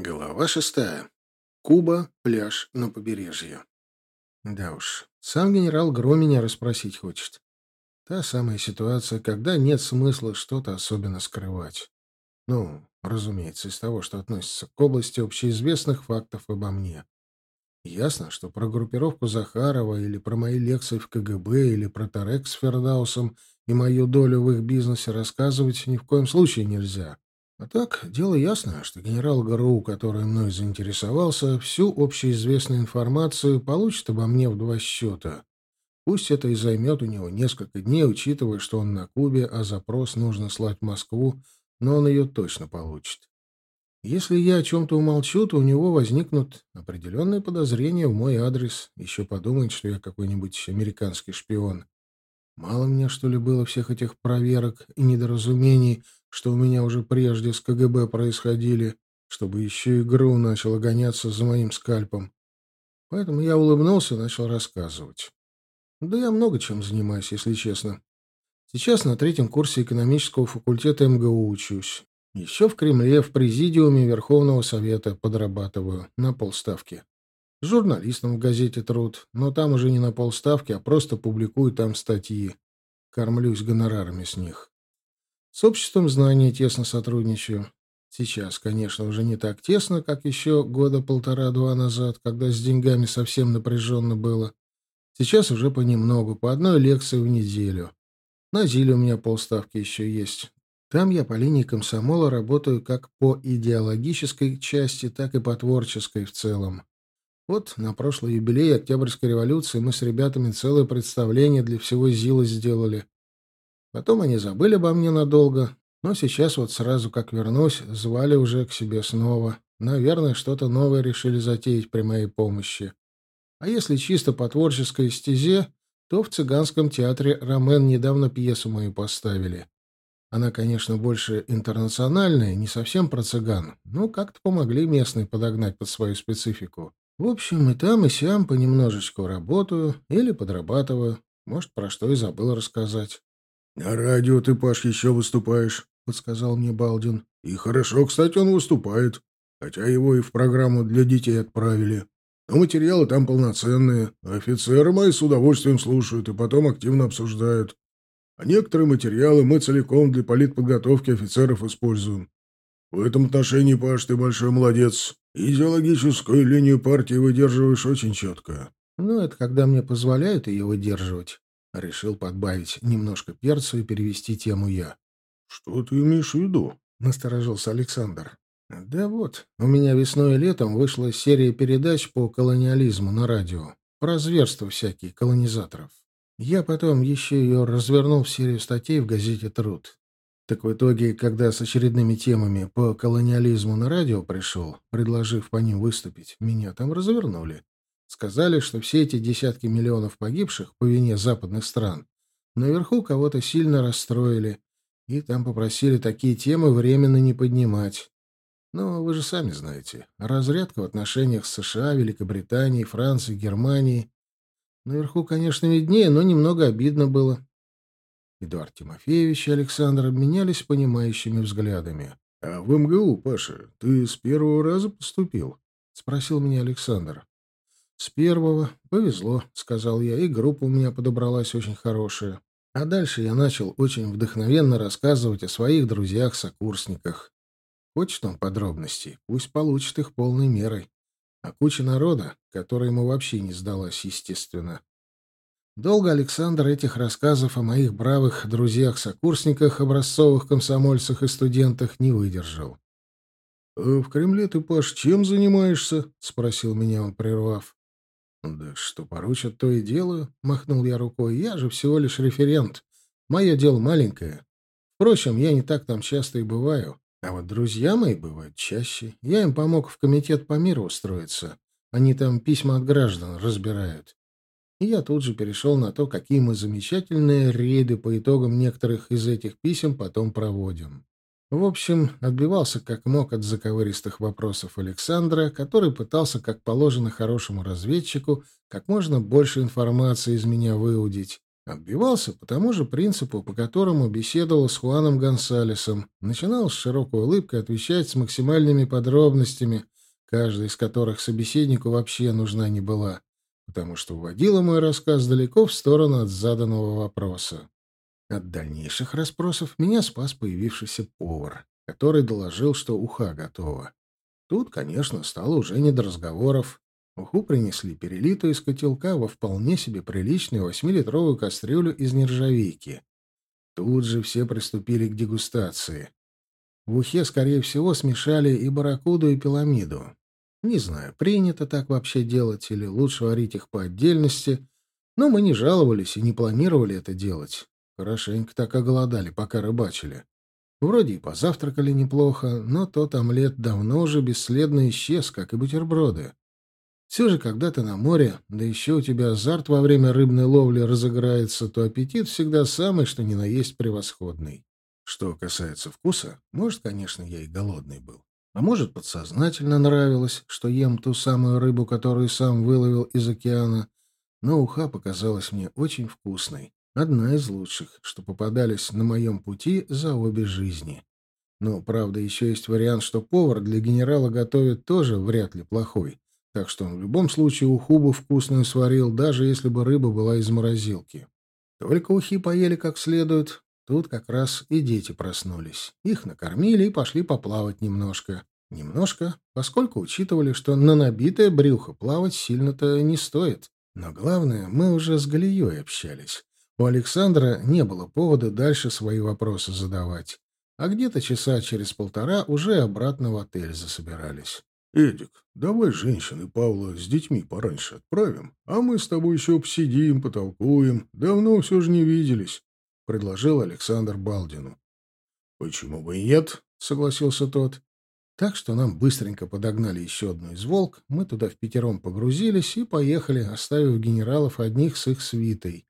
Глава шестая. Куба, пляж на побережье. Да уж, сам генерал Гро меня расспросить хочет. Та самая ситуация, когда нет смысла что-то особенно скрывать. Ну, разумеется, из того, что относится к области общеизвестных фактов обо мне. Ясно, что про группировку Захарова или про мои лекции в КГБ или про Тарек с Фердаусом и мою долю в их бизнесе рассказывать ни в коем случае нельзя. А так, дело ясно, что генерал ГРУ, который мной заинтересовался, всю общеизвестную информацию получит обо мне в два счета. Пусть это и займет у него несколько дней, учитывая, что он на Кубе, а запрос нужно слать в Москву, но он ее точно получит. Если я о чем-то умолчу, то у него возникнут определенные подозрения в мой адрес. Еще подумает, что я какой-нибудь американский шпион. Мало мне, что ли, было всех этих проверок и недоразумений, что у меня уже прежде с КГБ происходили, чтобы еще игру начала гоняться за моим скальпом. Поэтому я улыбнулся и начал рассказывать. Да я много чем занимаюсь, если честно. Сейчас на третьем курсе экономического факультета МГУ учусь. Еще в Кремле, в президиуме Верховного Совета подрабатываю на полставки. Журналистом в газете «Труд», но там уже не на полставки, а просто публикую там статьи. Кормлюсь гонорарами с них. С обществом знания тесно сотрудничаю. Сейчас, конечно, уже не так тесно, как еще года полтора-два назад, когда с деньгами совсем напряженно было. Сейчас уже понемногу, по одной лекции в неделю. На Зиле у меня полставки еще есть. Там я по линии комсомола работаю как по идеологической части, так и по творческой в целом. Вот на прошлый юбилей Октябрьской революции мы с ребятами целое представление для всего ЗИЛа сделали. Потом они забыли обо мне надолго, но сейчас вот сразу как вернусь, звали уже к себе снова. Наверное, что-то новое решили затеять при моей помощи. А если чисто по творческой стезе, то в цыганском театре Ромен недавно пьесу мою поставили. Она, конечно, больше интернациональная, не совсем про цыган, но как-то помогли местные подогнать под свою специфику. В общем, и там, и сям понемножечку работаю или подрабатываю. Может, про что и забыл рассказать. «На радио ты, Паш, еще выступаешь», — подсказал мне Балдин. «И хорошо, кстати, он выступает. Хотя его и в программу для детей отправили. Но материалы там полноценные. Офицеры мои с удовольствием слушают и потом активно обсуждают. А некоторые материалы мы целиком для политподготовки офицеров используем. В этом отношении, Паш, ты большой молодец. Идеологическую линию партии выдерживаешь очень четко. Ну, это когда мне позволяют ее выдерживать. Решил подбавить немножко перцу и перевести тему я. «Что ты имеешь в виду?» — насторожился Александр. «Да вот, у меня весной и летом вышла серия передач по колониализму на радио, про зверства всякие колонизаторов. Я потом еще ее развернул в серию статей в газете «Труд». Так в итоге, когда с очередными темами по колониализму на радио пришел, предложив по ним выступить, меня там развернули. Сказали, что все эти десятки миллионов погибших по вине западных стран наверху кого-то сильно расстроили, и там попросили такие темы временно не поднимать. Но вы же сами знаете, разрядка в отношениях с США, Великобританией, Францией, Германией. Наверху, конечно, виднее, но немного обидно было. Эдуард Тимофеевич и Александр обменялись понимающими взглядами. — А в МГУ, Паша, ты с первого раза поступил? — спросил меня Александр. «С первого. Повезло», — сказал я, и группа у меня подобралась очень хорошая. А дальше я начал очень вдохновенно рассказывать о своих друзьях-сокурсниках. Хочет он подробностей, пусть получит их полной мерой. А куча народа, которая ему вообще не сдалась, естественно. Долго Александр этих рассказов о моих бравых друзьях-сокурсниках, образцовых комсомольцах и студентах не выдержал. «А в Кремле ты, Паш, чем занимаешься?» — спросил меня он, прервав. «Да что поручат, то и делаю», — махнул я рукой. «Я же всего лишь референт. Мое дело маленькое. Впрочем, я не так там часто и бываю. А вот друзья мои бывают чаще. Я им помог в комитет по миру устроиться. Они там письма от граждан разбирают. И я тут же перешел на то, какие мы замечательные рейды по итогам некоторых из этих писем потом проводим. В общем, отбивался как мог от заковыристых вопросов Александра, который пытался, как положено хорошему разведчику, как можно больше информации из меня выудить, Отбивался по тому же принципу, по которому беседовал с Хуаном Гонсалесом. Начинал с широкой улыбкой отвечать с максимальными подробностями, каждая из которых собеседнику вообще нужна не была, потому что уводила мой рассказ далеко в сторону от заданного вопроса. От дальнейших расспросов меня спас появившийся повар, который доложил, что уха готова. Тут, конечно, стало уже не до разговоров. Уху принесли перелитую из котелка во вполне себе приличную восьмилитровую кастрюлю из нержавейки. Тут же все приступили к дегустации. В ухе, скорее всего, смешали и барракуду, и пиламиду. Не знаю, принято так вообще делать или лучше варить их по отдельности, но мы не жаловались и не планировали это делать. Хорошенько так оголодали, пока рыбачили. Вроде и позавтракали неплохо, но тот омлет давно уже бесследно исчез, как и бутерброды. Все же, когда ты на море, да еще у тебя азарт во время рыбной ловли разыграется, то аппетит всегда самый, что ни на есть превосходный. Что касается вкуса, может, конечно, я и голодный был. А может, подсознательно нравилось, что ем ту самую рыбу, которую сам выловил из океана. Но уха показалась мне очень вкусной. Одна из лучших, что попадались на моем пути за обе жизни. Но, правда, еще есть вариант, что повар для генерала готовит тоже вряд ли плохой. Так что он в любом случае уху бы вкусную сварил, даже если бы рыба была из морозилки. Только ухи поели как следует. Тут как раз и дети проснулись. Их накормили и пошли поплавать немножко. Немножко, поскольку учитывали, что на набитое брюхо плавать сильно-то не стоит. Но главное, мы уже с Галией общались. У Александра не было повода дальше свои вопросы задавать. А где-то часа через полтора уже обратно в отель засобирались. «Эдик, давай женщины Павла с детьми пораньше отправим, а мы с тобой еще посидим, потолкуем. Давно все же не виделись», — предложил Александр Балдину. «Почему бы и нет?» — согласился тот. Так что нам быстренько подогнали еще одну из «Волк», мы туда в пятером погрузились и поехали, оставив генералов одних с их свитой.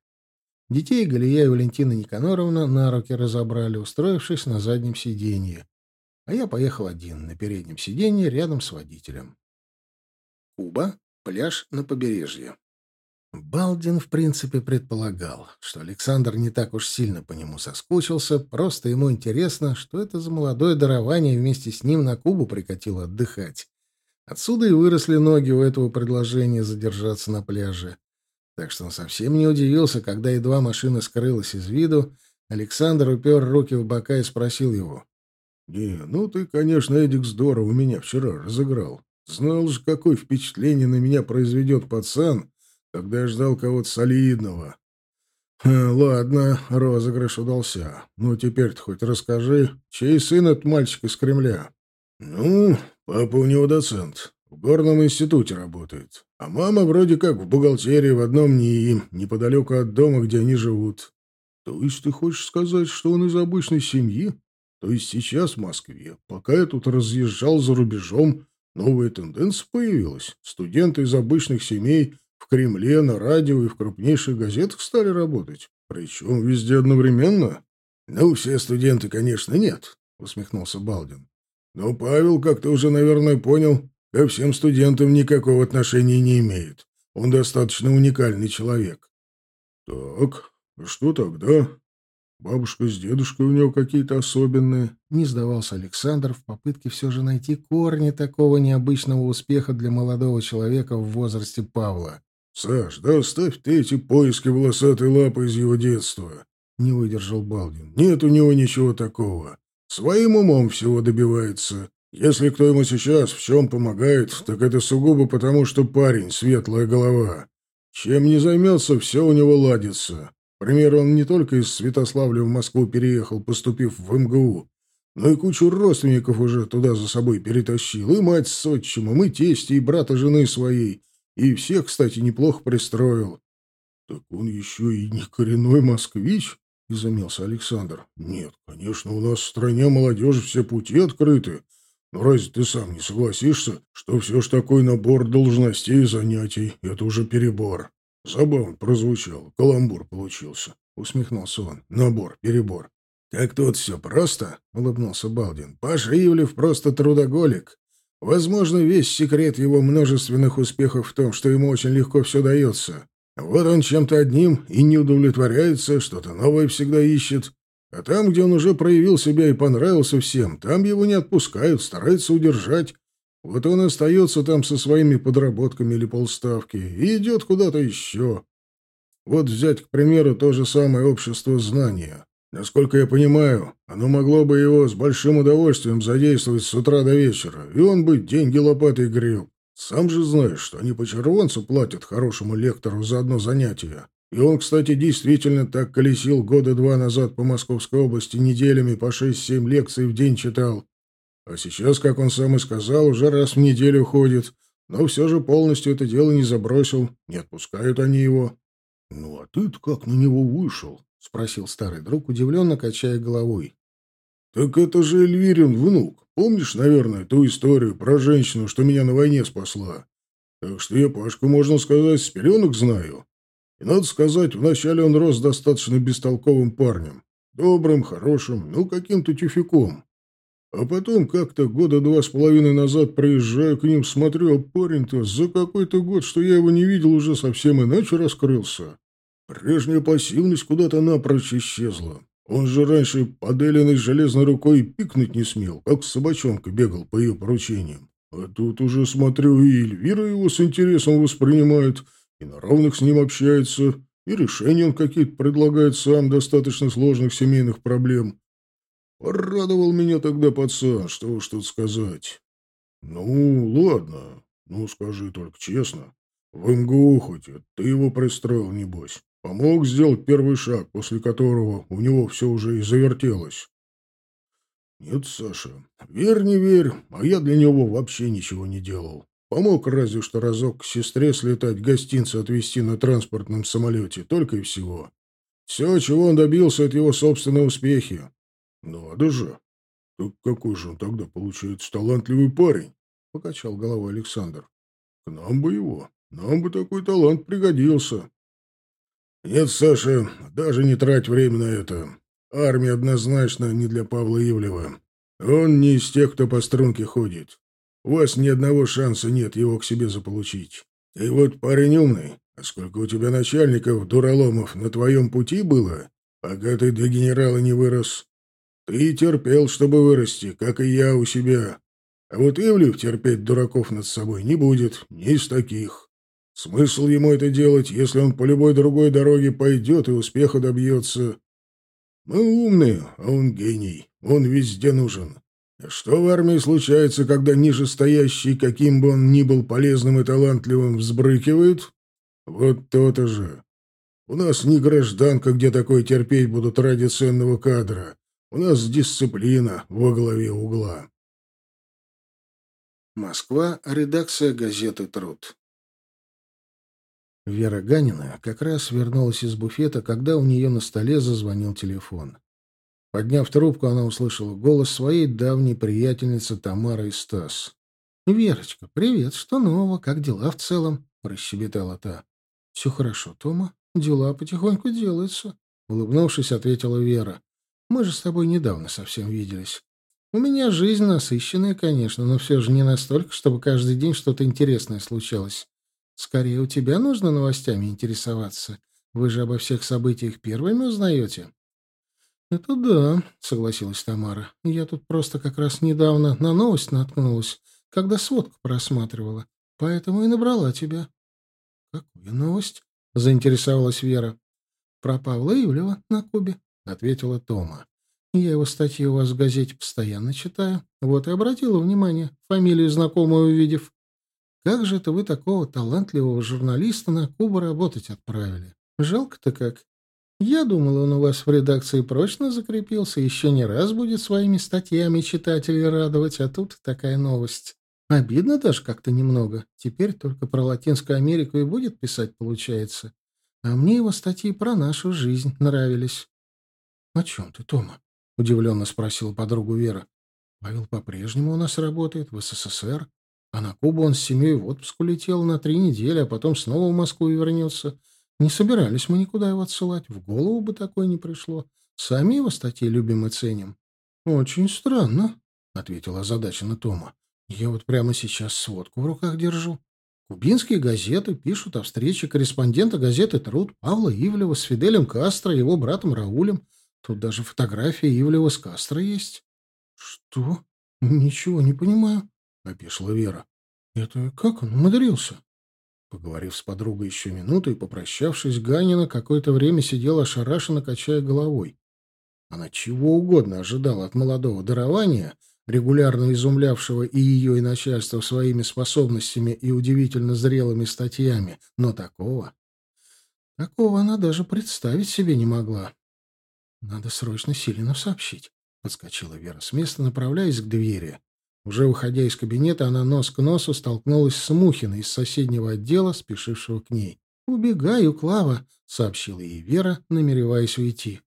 Детей Галия и Валентина Никаноровна на руки разобрали, устроившись на заднем сиденье. А я поехал один, на переднем сиденье, рядом с водителем. Куба, пляж на побережье. Балдин, в принципе, предполагал, что Александр не так уж сильно по нему соскучился, просто ему интересно, что это за молодое дарование вместе с ним на Кубу прикатило отдыхать. Отсюда и выросли ноги у этого предложения задержаться на пляже. Так что он совсем не удивился, когда едва машина скрылась из виду, Александр упер руки в бока и спросил его. «Не, ну ты, конечно, Эдик, здорово меня вчера разыграл. Знал же, какое впечатление на меня произведет пацан, когда я ждал кого-то солидного. Ладно, розыгрыш удался. Ну, теперь-то хоть расскажи, чей сын этот мальчик из Кремля? Ну, папа у него доцент. В горном институте работает. А мама вроде как в бухгалтерии в одном НИИ, неподалеку от дома, где они живут. То есть ты хочешь сказать, что он из обычной семьи? То есть сейчас в Москве, пока я тут разъезжал за рубежом, новая тенденция появилась. Студенты из обычных семей в Кремле, на радио и в крупнейших газетах стали работать. Причем везде одновременно. Ну, все студенты, конечно, нет, усмехнулся Балдин. Но Павел, как ты уже, наверное, понял, ко всем студентам никакого отношения не имеет. Он достаточно уникальный человек. Так, что тогда? Бабушка с дедушкой у него какие-то особенные. Не сдавался Александр в попытке все же найти корни такого необычного успеха для молодого человека в возрасте Павла. «Саш, да оставь ты эти поиски волосатой лапы из его детства!» — не выдержал Балдин. «Нет у него ничего такого. Своим умом всего добивается. Если кто ему сейчас в чем помогает, так это сугубо потому, что парень — светлая голова. Чем не займется, все у него ладится. К он не только из Святославля в Москву переехал, поступив в МГУ, но и кучу родственников уже туда за собой перетащил. И мать с отчимом, и тести, и брата жены своей. И всех, кстати, неплохо пристроил. — Так он еще и не коренной москвич? — изумился Александр. — Нет, конечно, у нас в стране молодежи все пути открыты. Но разве ты сам не согласишься, что все ж такой набор должностей и занятий — это уже перебор? Забавно прозвучало, каламбур получился. Усмехнулся он. Набор, перебор. «Как тут все просто?» — улыбнулся Балдин. «Паша Ивлев просто трудоголик. Возможно, весь секрет его множественных успехов в том, что ему очень легко все дается. Вот он чем-то одним и не удовлетворяется, что-то новое всегда ищет. А там, где он уже проявил себя и понравился всем, там его не отпускают, стараются удержать. Вот он остается там со своими подработками или полставки и идет куда-то еще. Вот взять, к примеру, то же самое общество знания. Насколько я понимаю, оно могло бы его с большим удовольствием задействовать с утра до вечера, и он бы деньги лопатой грел. Сам же знаешь, что они по червонцу платят хорошему лектору за одно занятие. И он, кстати, действительно так колесил года два назад по Московской области неделями по шесть-семь лекций в день читал. А сейчас, как он сам и сказал, уже раз в неделю ходит. Но все же полностью это дело не забросил. Не отпускают они его. — Ну, а ты-то как на него вышел? — спросил старый друг, удивленно качая головой. — Так это же Эльвирин внук. Помнишь, наверное, ту историю про женщину, что меня на войне спасла? Так что я Пашку, можно сказать, с пеленок знаю. И надо сказать, вначале он рос достаточно бестолковым парнем. Добрым, хорошим, ну, каким-то тюфяком. А потом как-то года два с половиной назад приезжаю к ним, смотрю, а парень-то за какой-то год, что я его не видел, уже совсем иначе раскрылся. Прежняя пассивность куда-то напрочь исчезла. Он же раньше под Элиной железной рукой пикнуть не смел, как собачонка бегал по ее поручениям. А тут уже, смотрю, и Эльвира его с интересом воспринимает — и на равных с ним общается, и решения он какие-то предлагает сам достаточно сложных семейных проблем. Порадовал меня тогда пацан, что уж тут сказать. Ну, ладно, ну скажи только честно. В МГУ хоть, ты его пристроил, небось. Помог сделать первый шаг, после которого у него все уже и завертелось. Нет, Саша, верь не верь, а я для него вообще ничего не делал. Помог разве что разок к сестре слетать, гостинцы отвезти на транспортном самолете, только и всего. Все, чего он добился, это его собственные успехи. Надо же. Так какой же он тогда, получается, талантливый парень? Покачал головой Александр. К нам бы его. Нам бы такой талант пригодился. Нет, Саша, даже не трать время на это. Армия однозначно не для Павла Ивлева. Он не из тех, кто по струнке ходит. У вас ни одного шанса нет его к себе заполучить. И вот парень умный. А сколько у тебя начальников, дураломов, на твоем пути было, пока ты до генерала не вырос? Ты терпел, чтобы вырасти, как и я у себя. А вот Ивлев терпеть дураков над собой не будет, не из таких. Смысл ему это делать, если он по любой другой дороге пойдет и успеха добьется? Мы умные, а он гений. Он везде нужен. Что в армии случается, когда нижестоящий, каким бы он ни был полезным и талантливым, взбрыкивает? Вот то-то же. У нас не гражданка, где такое терпеть будут ради ценного кадра. У нас дисциплина во главе угла. Москва. Редакция газеты «Труд». Вера Ганина как раз вернулась из буфета, когда у нее на столе зазвонил телефон. Подняв трубку, она услышала голос своей давней приятельницы Тамары и Стас. «Верочка, привет, что нового? Как дела в целом?» — прощебетала та. «Все хорошо, Тома. Дела потихоньку делаются», — улыбнувшись, ответила Вера. «Мы же с тобой недавно совсем виделись. У меня жизнь насыщенная, конечно, но все же не настолько, чтобы каждый день что-то интересное случалось. Скорее, у тебя нужно новостями интересоваться. Вы же обо всех событиях первыми узнаете». «Это да», — согласилась Тамара. «Я тут просто как раз недавно на новость наткнулась, когда сводку просматривала, поэтому и набрала тебя». «Какую новость?» — заинтересовалась Вера. «Про Павла Ивлева на Кубе», — ответила Тома. «Я его статьи у вас в газете постоянно читаю. Вот и обратила внимание, фамилию знакомую увидев. Как же это вы такого талантливого журналиста на Кубу работать отправили? Жалко-то как. Я думал, он у вас в редакции прочно закрепился, еще не раз будет своими статьями читателей радовать, а тут такая новость. Обидно даже как-то немного. Теперь только про Латинскую Америку и будет писать, получается. А мне его статьи про нашу жизнь нравились. — О чем ты, Тома? — удивленно спросила подругу Вера. — Павел по-прежнему у нас работает в СССР, а на Кубу он с семьей в отпуск улетел на три недели, а потом снова в Москву вернется. Не собирались мы никуда его отсылать. В голову бы такое не пришло. Сами его статьи любим и ценим. — Очень странно, — ответила озадаченно Тома. — Я вот прямо сейчас сводку в руках держу. Кубинские газеты пишут о встрече корреспондента газеты «Труд» Павла Ивлева с Фиделем Кастро и его братом Раулем. Тут даже фотография Ивлева с Кастро есть. — Что? Ничего не понимаю, — опешила Вера. — Это как он умудрился? Поговорив с подругой еще минуту и попрощавшись, Ганина какое-то время сидела ошарашенно, качая головой. Она чего угодно ожидала от молодого дарования, регулярно изумлявшего и ее, и начальство своими способностями и удивительно зрелыми статьями, но такого... Такого она даже представить себе не могла. «Надо срочно Силину сообщить», — подскочила Вера с места, направляясь к двери. Уже выходя из кабинета, она нос к носу столкнулась с Мухиной из соседнего отдела, спешившего к ней. «Убегаю, Клава», — сообщила ей Вера, намереваясь уйти.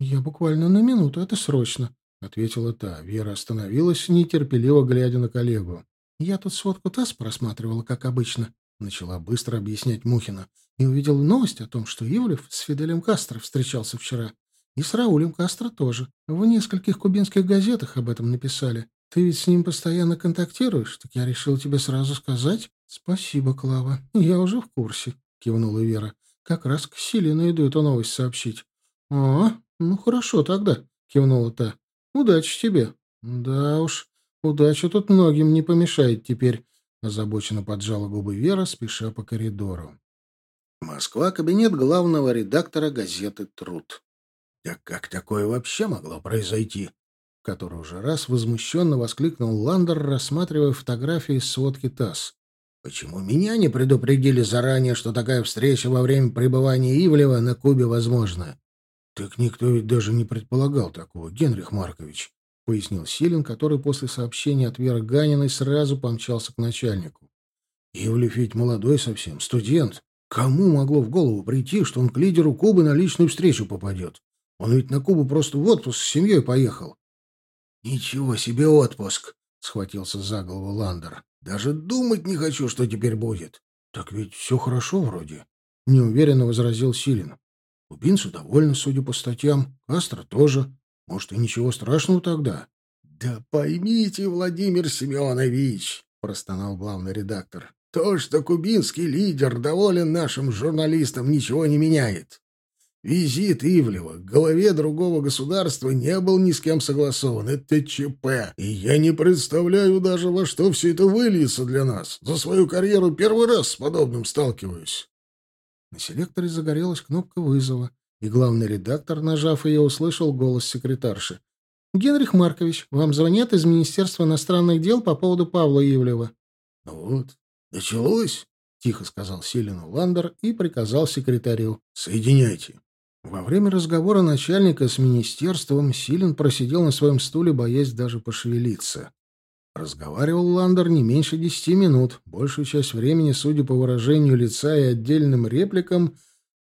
«Я буквально на минуту, это срочно», — ответила та. Вера остановилась, нетерпеливо глядя на коллегу. «Я тут сводку ТАСС просматривала, как обычно», — начала быстро объяснять Мухина, «и увидела новость о том, что Ивлев с Фиделем Кастро встречался вчера. И с Раулем Кастро тоже. В нескольких кубинских газетах об этом написали. Ты ведь с ним постоянно контактируешь, так я решил тебе сразу сказать. Спасибо, Клава. Я уже в курсе, кивнула Вера. Как раз к Силе иду эту новость сообщить. А, ну хорошо тогда, кивнула та. Удачи тебе. Да уж, удача тут многим не помешает теперь, озабоченно поджала губы Вера, спеша по коридору. Москва, кабинет главного редактора газеты «Труд». Да как такое вообще могло произойти? Который уже раз возмущенно воскликнул Ландер, рассматривая фотографии из сводки ТАСС. «Почему меня не предупредили заранее, что такая встреча во время пребывания Ивлева на Кубе возможна?» «Так никто ведь даже не предполагал такого, Генрих Маркович», — пояснил Силин, который после сообщения от Веры Ганиной сразу помчался к начальнику. «Ивлев ведь молодой совсем, студент. Кому могло в голову прийти, что он к лидеру Кубы на личную встречу попадет? Он ведь на Кубу просто в отпуск с семьей поехал. «Ничего себе отпуск!» — схватился за голову Ландер. «Даже думать не хочу, что теперь будет». «Так ведь все хорошо вроде», — неуверенно возразил Силин. «Кубинцы довольны, судя по статьям. Кастро тоже. Может, и ничего страшного тогда?» «Да поймите, Владимир Семенович», — простонал главный редактор, «то, что кубинский лидер доволен нашим журналистам, ничего не меняет. Визит Ивлева к голове другого государства не был ни с кем согласован. Это ЧП. И я не представляю даже, во что все это выльется для нас. За свою карьеру первый раз с подобным сталкиваюсь. На селекторе загорелась кнопка вызова, и главный редактор, нажав ее, услышал голос секретарши. «Генрих Маркович, вам звонят из Министерства иностранных дел по поводу Павла Ивлева». «Вот, началось», — тихо сказал Селину Ландер и приказал секретарю. «Соединяйте». Во время разговора начальника с министерством Силин просидел на своем стуле, боясь даже пошевелиться. Разговаривал Ландер не меньше десяти минут, большую часть времени, судя по выражению лица и отдельным репликам,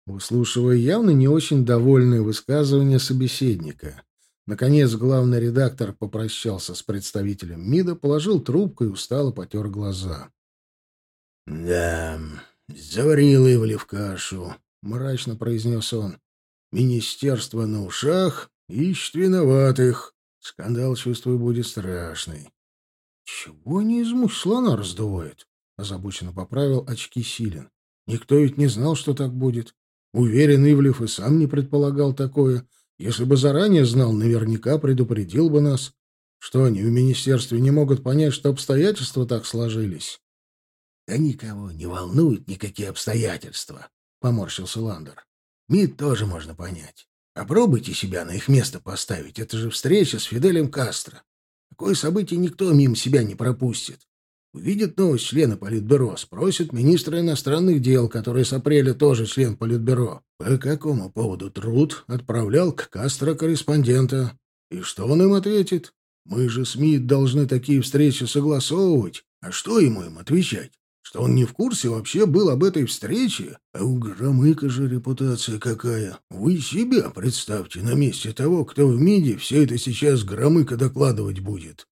выслушивая явно не очень довольные высказывания собеседника. Наконец главный редактор попрощался с представителем МИДа, положил трубку и устало потер глаза. «Да, заварил Ивлев кашу», — мрачно произнес он. Министерство на ушах ищет виноватых. Скандал, чувствую, будет страшный. — Чего они из мух слона раздувают? — озабоченно поправил очки Силин. — Никто ведь не знал, что так будет. Уверен, Ивлев и сам не предполагал такое. Если бы заранее знал, наверняка предупредил бы нас. Что они в министерстве не могут понять, что обстоятельства так сложились? — Да никого не волнуют никакие обстоятельства, — поморщился Ландер. МИД тоже можно понять. Попробуйте себя на их место поставить. Это же встреча с Фиделем Кастро. Такое событие никто мимо себя не пропустит. Увидят новость члена Политбюро, спросят министра иностранных дел, который с апреля тоже член Политбюро, по какому поводу труд отправлял к Кастро корреспондента. И что он им ответит? Мы же с МИД должны такие встречи согласовывать. А что ему им отвечать? Что он не в курсе вообще был об этой встрече, а у Громыка же репутация какая. Вы себя представьте на месте того, кто в МИДе все это сейчас Громыка докладывать будет.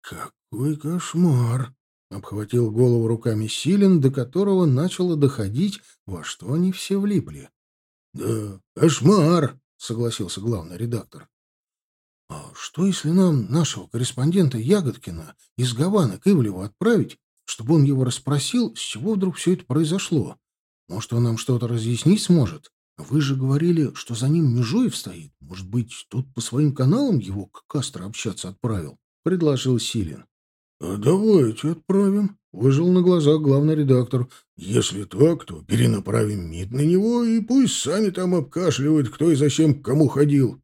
Какой кошмар! Обхватил голову руками Силен, до которого начало доходить, во что они все влипли. Да, кошмар, согласился главный редактор. А что, если нам нашего корреспондента Ягодкина из Гаваны к Ивлеву отправить чтобы он его расспросил, с чего вдруг все это произошло. Может, он нам что-то разъяснить сможет? Вы же говорили, что за ним Межуев стоит. Может быть, тут по своим каналам его к Кастро общаться отправил? — предложил Силин. — А давайте отправим, — выжил на глазах главный редактор. — Если так, то перенаправим МИД на него, и пусть сами там обкашливают, кто и зачем к кому ходил.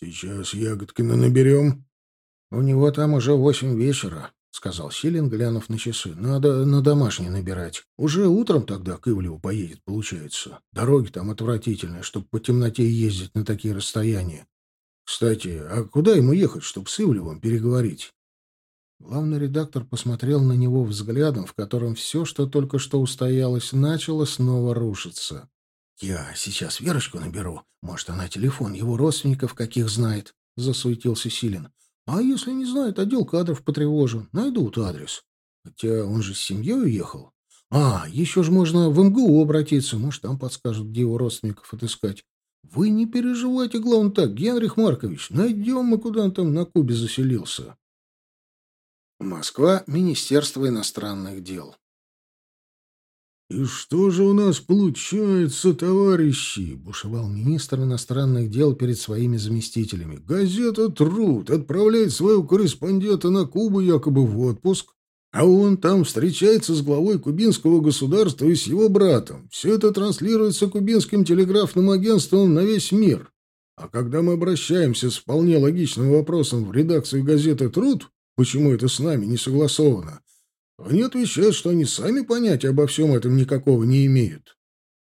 Сейчас Ягодкина наберем. — У него там уже восемь вечера, — сказал Силин, глянув на часы. — Надо на домашний набирать. Уже утром тогда к Ивлеву поедет, получается. Дороги там отвратительные, чтобы по темноте ездить на такие расстояния. Кстати, а куда ему ехать, чтобы с Ивлевым переговорить? Главный редактор посмотрел на него взглядом, в котором все, что только что устоялось, начало снова рушиться. «Я сейчас Верочку наберу. Может, она телефон его родственников каких знает», — засуетился Силин. «А если не знает, отдел кадров потревожу. Найдут адрес. Хотя он же с семьей уехал. А, еще же можно в МГУ обратиться. Может, там подскажут, где его родственников отыскать. Вы не переживайте, главное так, Генрих Маркович. Найдем мы, куда он там на Кубе заселился». Москва, Министерство иностранных дел. «И что же у нас получается, товарищи?» — бушевал министр иностранных дел перед своими заместителями. «Газета «Труд» отправляет своего корреспондента на Кубу якобы в отпуск, а он там встречается с главой кубинского государства и с его братом. Все это транслируется кубинским телеграфным агентством на весь мир. А когда мы обращаемся с вполне логичным вопросом в редакцию газеты «Труд», почему это с нами не согласовано, они отвечают, что они сами понятия обо всем этом никакого не имеют.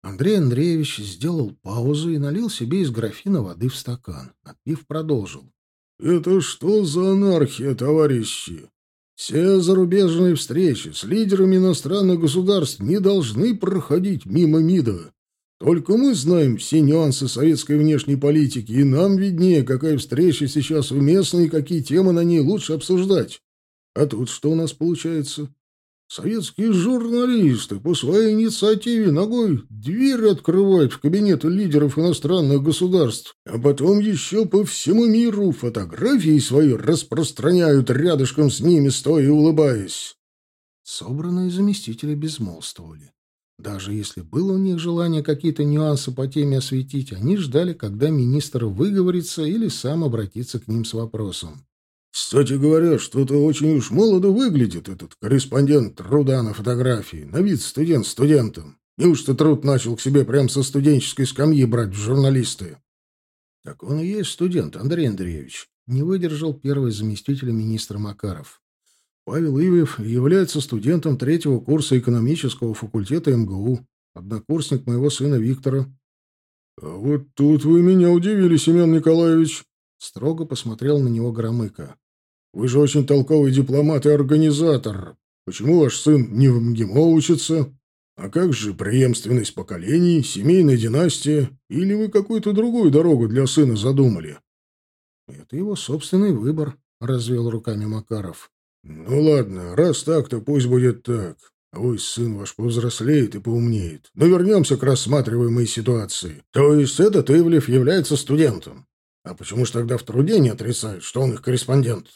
Андрей Андреевич сделал паузу и налил себе из графина воды в стакан. Отпив, продолжил. «Это что за анархия, товарищи? Все зарубежные встречи с лидерами иностранных государств не должны проходить мимо МИДа. Только мы знаем все нюансы советской внешней политики, и нам виднее, какая встреча сейчас уместна и какие темы на ней лучше обсуждать. А тут что у нас получается? Советские журналисты по своей инициативе ногой дверь открывают в кабинеты лидеров иностранных государств, а потом еще по всему миру фотографии свои распространяют рядышком с ними, стоя и улыбаясь. Собранные заместители безмолвствовали. Даже если было у них желание какие-то нюансы по теме осветить, они ждали, когда министр выговорится или сам обратится к ним с вопросом. Кстати говоря, что-то очень уж молодо выглядит этот корреспондент труда на фотографии. На вид студент студентом. Неужто труд начал к себе прямо со студенческой скамьи брать в журналисты? Так он и есть студент, Андрей Андреевич. Не выдержал первый заместитель министра Макаров. Павел Ивев является студентом третьего курса экономического факультета МГУ, однокурсник моего сына Виктора. — А вот тут вы меня удивили, Семен Николаевич. Строго посмотрел на него Громыко. — Вы же очень толковый дипломат и организатор. Почему ваш сын не в МГИМО учится? А как же преемственность поколений, семейная династия? Или вы какую-то другую дорогу для сына задумали? — Это его собственный выбор, — развел руками Макаров. «Ну ладно, раз так, то пусть будет так. Ой, сын ваш повзрослеет и поумнеет. Но вернемся к рассматриваемой ситуации. То есть этот Ивлев является студентом. А почему же тогда в труде не отрицают, что он их корреспондент?»